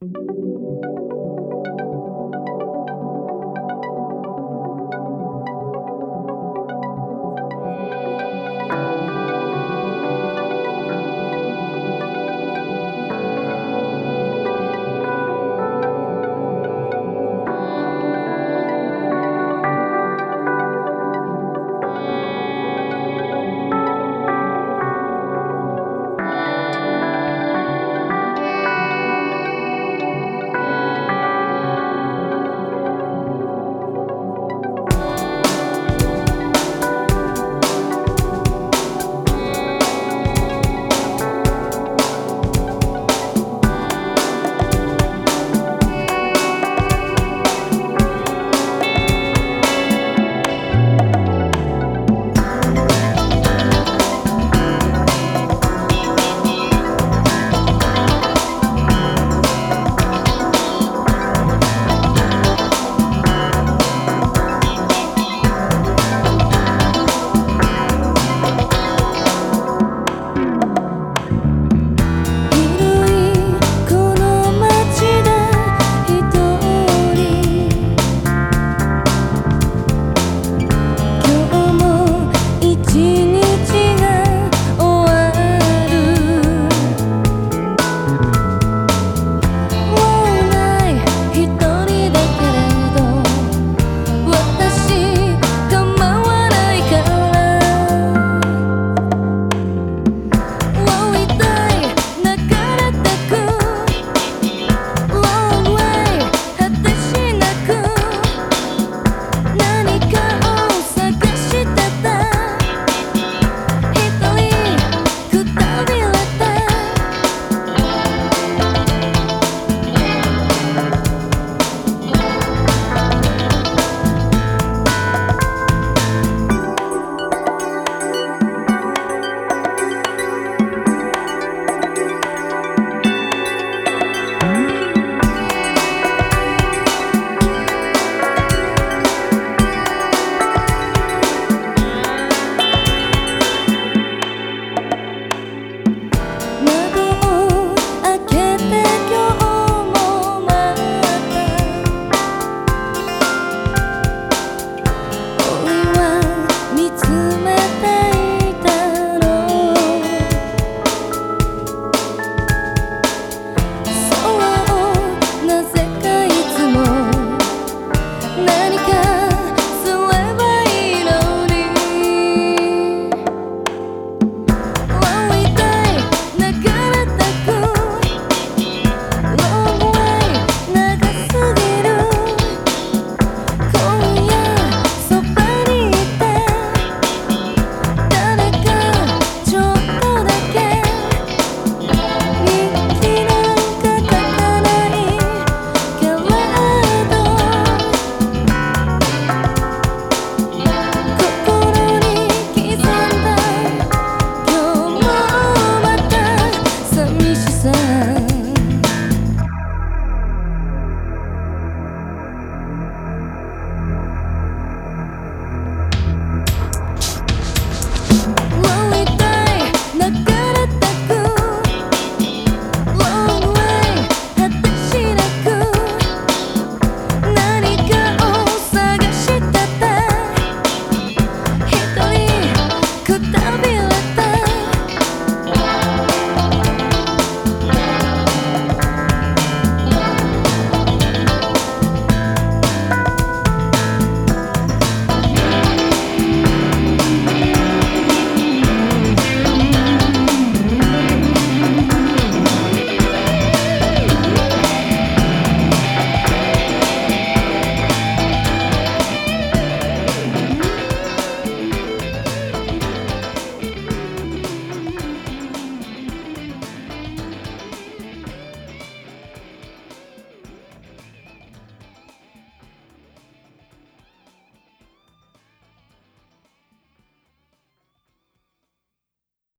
Música